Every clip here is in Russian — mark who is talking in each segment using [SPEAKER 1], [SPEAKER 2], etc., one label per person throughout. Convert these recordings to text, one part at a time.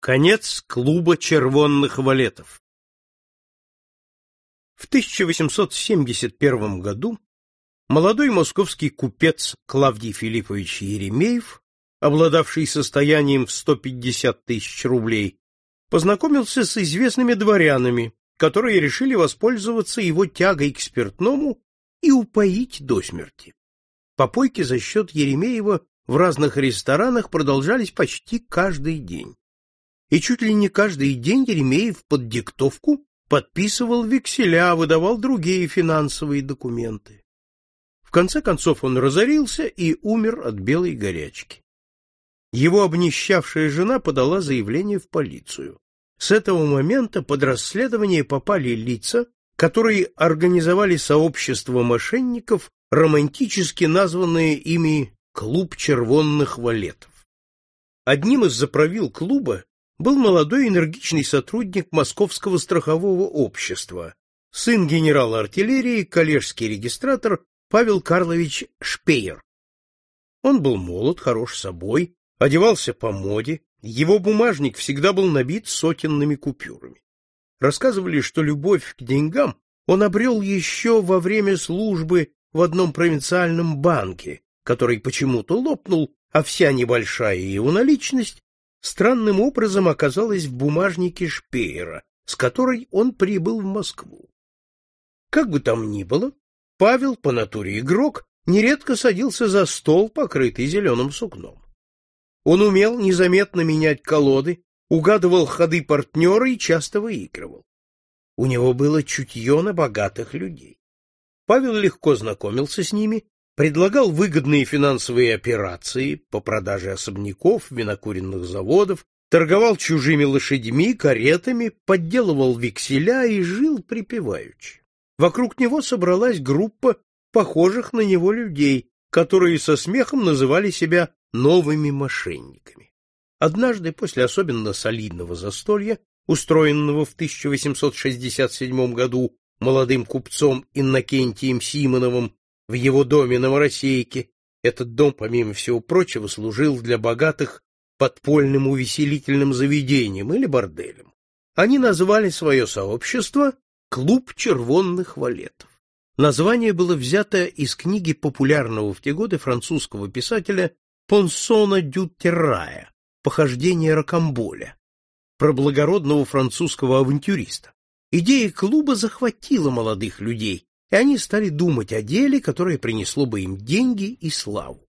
[SPEAKER 1] Конец клуба червонных валетов. В 1871 году молодой московский купец Клавдий Филиппович Еремеев, обладавший состоянием в 150 тысяч рублей, познакомился с известными дворянами, которые решили воспользоваться его тягой к спиртному и упоить до смерти. Попойки за счет Еремеева в разных ресторанах продолжались почти каждый день и чуть ли не каждый день Еремеев под диктовку подписывал векселя, выдавал другие финансовые документы. В конце концов он разорился и умер от белой горячки. Его обнищавшая жена подала заявление в полицию. С этого момента под расследование попали лица, которые организовали сообщество мошенников, романтически названное ими «Клуб червонных валетов». Одним из заправил клуба был молодой энергичный сотрудник Московского страхового общества, сын генерала артиллерии, коллежский регистратор Павел Карлович Шпеер. Он был молод, хорош собой, одевался по моде, его бумажник всегда был набит сотенными купюрами. Рассказывали, что любовь к деньгам он обрел еще во время службы в одном провинциальном банке, который почему-то лопнул, а вся небольшая его наличность странным образом оказалась в бумажнике Шпеера, с которой он прибыл в Москву. Как бы там ни было, Павел, по натуре игрок, нередко садился за стол, покрытый зеленым сукном. Он умел незаметно менять колоды, угадывал ходы партнера и часто выигрывал. У него было чутье на богатых людей. Павел легко знакомился с ними предлагал выгодные финансовые операции по продаже особняков, винокуренных заводов, торговал чужими лошадьми, каретами, подделывал векселя и жил припеваючи. Вокруг него собралась группа похожих на него людей, которые со смехом называли себя новыми мошенниками. Однажды, после особенно солидного застолья, устроенного в 1867 году молодым купцом Иннокентием Симоновым в его доме на Моросейке. Этот дом, помимо всего прочего, служил для богатых подпольным увеселительным заведением или борделем. Они назвали свое сообщество «Клуб червонных валетов». Название было взято из книги популярного в те годы французского писателя Понсона дю Террая «Похождение Рокамболя» про благородного французского авантюриста. Идея клуба захватила молодых людей, и они стали думать о деле, которое принесло бы им деньги и славу.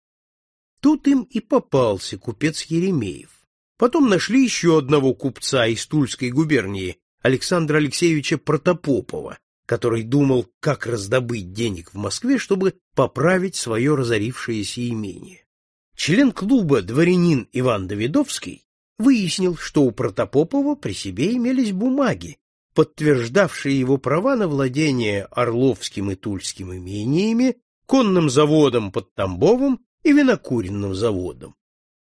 [SPEAKER 1] Тут им и попался купец Еремеев. Потом нашли еще одного купца из Тульской губернии, Александра Алексеевича Протопопова, который думал, как раздобыть денег в Москве, чтобы поправить свое разорившееся имение. Член клуба дворянин Иван Давидовский выяснил, что у Протопопова при себе имелись бумаги, подтверждавшие его права на владение Орловским и Тульским имениями, конным заводом под Тамбовом и винокуренным заводом.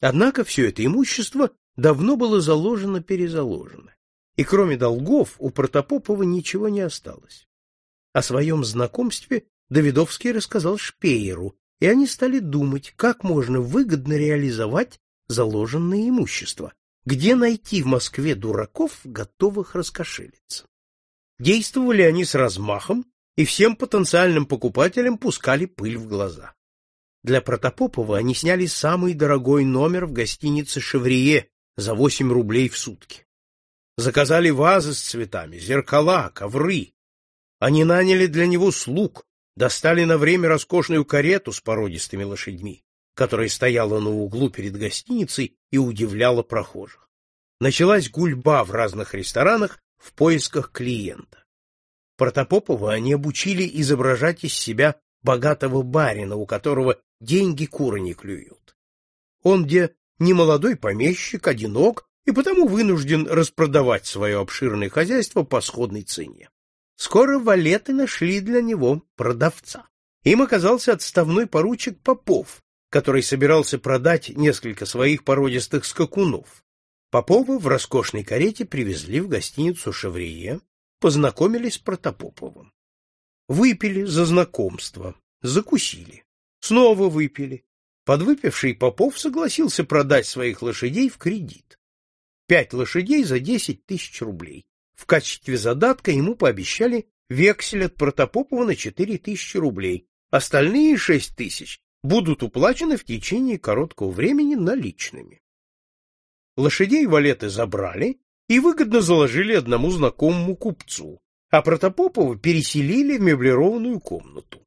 [SPEAKER 1] Однако все это имущество давно было заложено-перезаложено, и кроме долгов у Протопопова ничего не осталось. О своем знакомстве Давидовский рассказал Шпееру, и они стали думать, как можно выгодно реализовать заложенное имущество, где найти в Москве дураков, готовых раскошелиться? Действовали они с размахом и всем потенциальным покупателям пускали пыль в глаза. Для Протопопова они сняли самый дорогой номер в гостинице «Шеврие» за 8 рублей в сутки. Заказали вазы с цветами, зеркала, ковры. Они наняли для него слуг, достали на время роскошную карету с породистыми лошадьми которая стояла на углу перед гостиницей и удивляла прохожих. Началась гульба в разных ресторанах в поисках клиента. Протопопова они обучили изображать из себя богатого барина, у которого деньги куры не клюют. Он где немолодой помещик, одинок, и потому вынужден распродавать свое обширное хозяйство по сходной цене. Скоро валеты нашли для него продавца. Им оказался отставной поручик Попов, который собирался продать несколько своих породистых скакунов. Попова в роскошной карете привезли в гостиницу «Шеврие», познакомились с Протопоповым. Выпили за знакомство, закусили. Снова выпили. Подвыпивший Попов согласился продать своих лошадей в кредит. пять лошадей за десять тысяч рублей. В качестве задатка ему пообещали вексель от Протопопова на четыре тысячи рублей. Остальные шесть тысяч будут уплачены в течение короткого времени наличными. Лошадей валеты забрали и выгодно заложили одному знакомому купцу, а Протопопова переселили в меблированную комнату.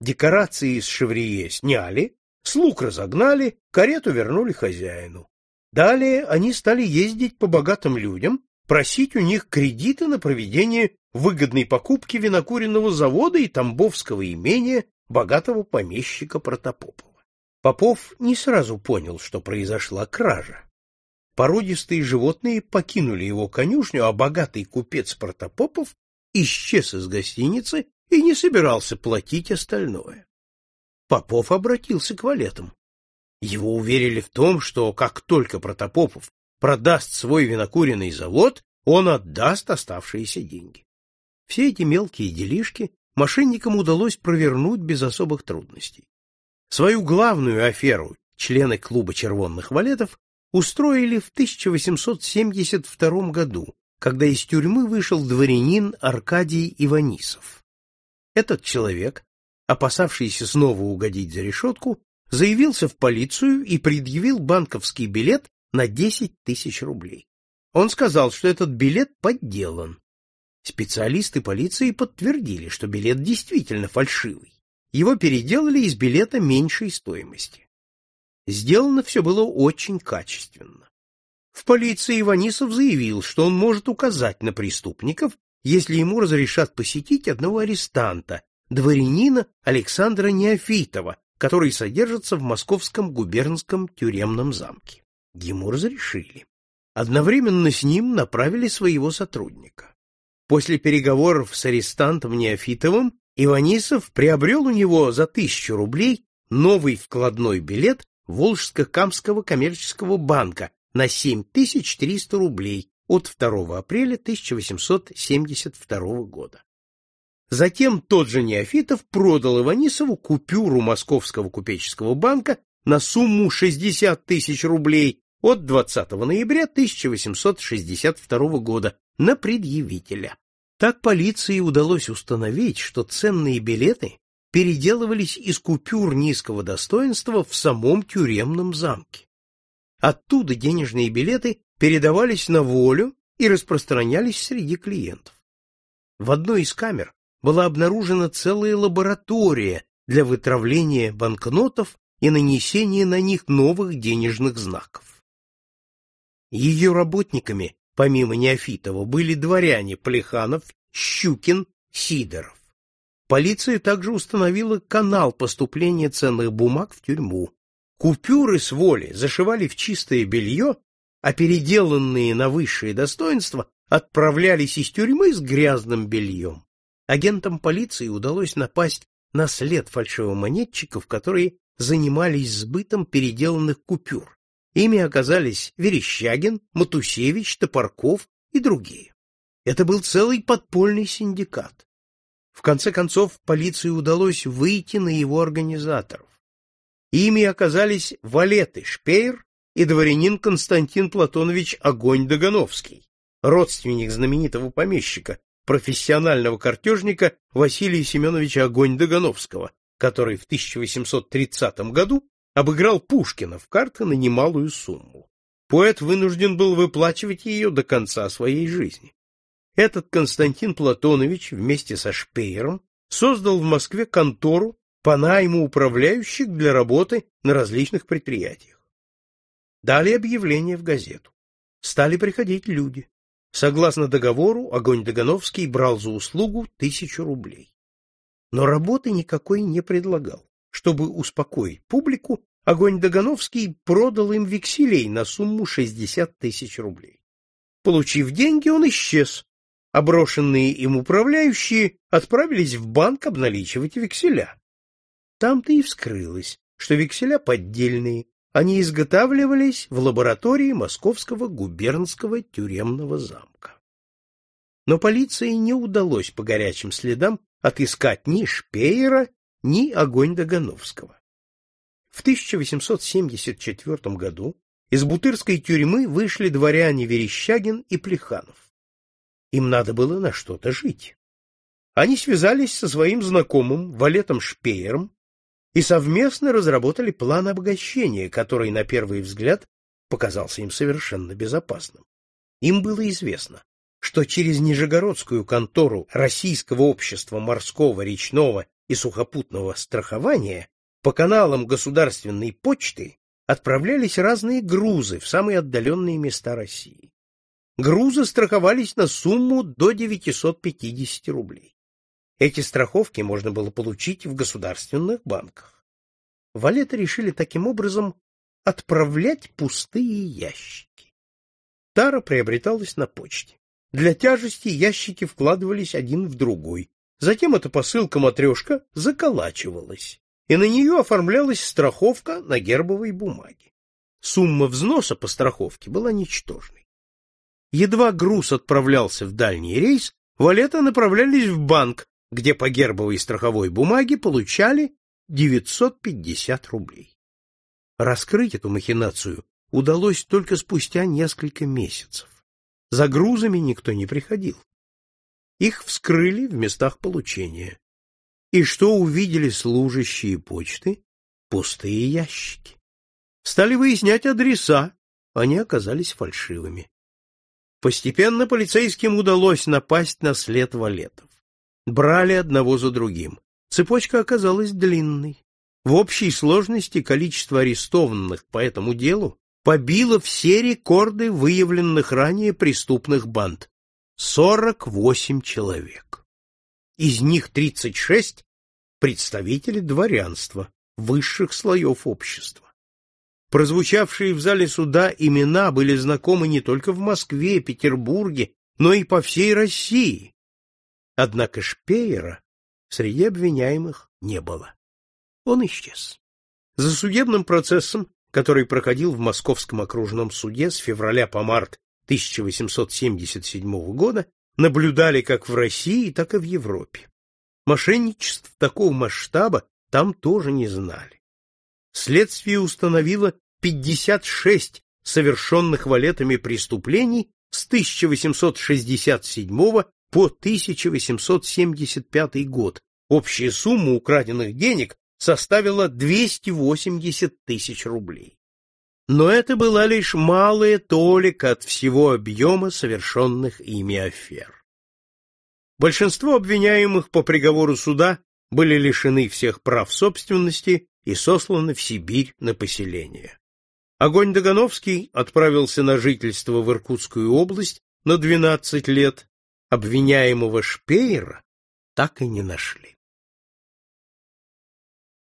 [SPEAKER 1] Декорации из шеврие сняли, слуг разогнали, карету вернули хозяину. Далее они стали ездить по богатым людям, просить у них кредиты на проведение выгодной покупки винокуренного завода и тамбовского имения богатого помещика Протопопова. Попов не сразу понял, что произошла кража. Породистые животные покинули его конюшню, а богатый купец Протопопов исчез из гостиницы и не собирался платить остальное. Попов обратился к валетам. Его уверили в том, что как только Протопопов продаст свой винокуренный завод, он отдаст оставшиеся деньги. Все эти мелкие делишки мошенникам удалось провернуть без особых трудностей. Свою главную аферу члены клуба червонных валетов устроили в 1872 году, когда из тюрьмы вышел дворянин Аркадий Иванисов. Этот человек, опасавшийся снова угодить за решетку, заявился в полицию и предъявил банковский билет на 10 тысяч рублей. Он сказал, что этот билет подделан. Специалисты полиции подтвердили, что билет действительно фальшивый. Его переделали из билета меньшей стоимости. Сделано все было очень качественно. В полиции Иванисов заявил, что он может указать на преступников если ему разрешат посетить одного арестанта, дворянина Александра Неофитова, который содержится в московском губернском тюремном замке. Ему разрешили. Одновременно с ним направили своего сотрудника. После переговоров с арестантом Неофитовым Иванисов приобрел у него за тысячу рублей новый вкладной билет Волжско-Камского коммерческого банка на 7300 рублей от 2 апреля 1872 года. Затем тот же Неофитов продал Иванисову купюру Московского купеческого банка на сумму 60 тысяч рублей от 20 ноября 1862 года на предъявителя. Так полиции удалось установить, что ценные билеты переделывались из купюр низкого достоинства в самом тюремном замке. Оттуда денежные билеты передавались на волю и распространялись среди клиентов. В одной из камер была обнаружена целая лаборатория для вытравления банкнотов и нанесения на них новых денежных знаков. Ее работниками, помимо Неофитова, были дворяне Плеханов, Щукин, Сидоров. Полиция также установила канал поступления ценных бумаг в тюрьму. Купюры с воли зашивали в чистое белье а переделанные на высшее достоинство отправлялись из тюрьмы с грязным бельем. Агентам полиции удалось напасть на след фальшивомонетчиков, которые занимались сбытом переделанных купюр. Ими оказались Верещагин, Матусевич, Топорков и другие. Это был целый подпольный синдикат. В конце концов, полиции удалось выйти на его организаторов. Ими оказались Валеты Шпеер и дворянин Константин Платонович Огонь Догановский, родственник знаменитого помещика, профессионального картежника Василия Семеновича Огонь Догановского, который в 1830 году обыграл Пушкина в карты на немалую сумму. Поэт вынужден был выплачивать ее до конца своей жизни. Этот Константин Платонович вместе со Шпеером создал в Москве контору по найму управляющих для работы на различных предприятиях. Дали объявление в газету. Стали приходить люди. Согласно договору, Огонь Догановский брал за услугу тысячу рублей. Но работы никакой не предлагал. Чтобы успокоить публику, Огонь Догановский продал им векселей на сумму 60 тысяч рублей. Получив деньги, он исчез. Оброшенные им управляющие отправились в банк обналичивать векселя. Там-то и вскрылось, что векселя поддельные, они изготавливались в лаборатории Московского губернского тюремного замка. Но полиции не удалось по горячим следам отыскать ни Шпеера, ни огонь Догановского. В 1874 году из Бутырской тюрьмы вышли дворяне Верещагин и Плеханов. Им надо было на что-то жить. Они связались со своим знакомым, валетом Шпеером, и совместно разработали план обогащения, который, на первый взгляд, показался им совершенно безопасным. Им было известно, что через Нижегородскую контору Российского общества морского, речного и сухопутного страхования по каналам государственной почты отправлялись разные грузы в самые отдаленные места России. Грузы страховались на сумму до 950 рублей. Эти страховки можно было получить в государственных банках. Валеты решили таким образом отправлять пустые ящики. Тара приобреталась на почте. Для тяжести ящики вкладывались один в другой. Затем эта посылка-матрешка заколачивалась, и на нее оформлялась страховка на гербовой бумаге. Сумма взноса по страховке была ничтожной. Едва груз отправлялся в дальний рейс, валеты направлялись в банк, где по гербовой страховой бумаге получали 950 рублей. Раскрыть эту махинацию удалось только спустя несколько месяцев. За грузами никто не приходил. Их вскрыли в местах получения. И что увидели служащие почты? Пустые ящики. Стали выяснять адреса, они оказались фальшивыми. Постепенно полицейским удалось напасть на след валетов. Брали одного за другим. Цепочка оказалась длинной. В общей сложности количество арестованных по этому делу побило все рекорды выявленных ранее преступных банд — 48 человек. Из них 36 — представители дворянства, высших слоев общества. Прозвучавшие в зале суда имена были знакомы не только в Москве, Петербурге, но и по всей России. Однако Шпеера среди обвиняемых не было. Он исчез. За судебным процессом, который проходил в Московском окружном суде с февраля по март 1877 года, наблюдали как в России, так и в Европе. Мошенничеств такого масштаба там тоже не знали. Следствие установило 56 совершенных валетами преступлений с 1867 по 1875 год. Общая сумма украденных денег составила 280 тысяч рублей. Но это была лишь малая толика от всего объема совершенных ими афер. Большинство обвиняемых по приговору суда были лишены всех прав собственности и сосланы в Сибирь на поселение. Огонь Догановский отправился на жительство в Иркутскую область на 12 лет, обвиняемого Шпеера так и не нашли.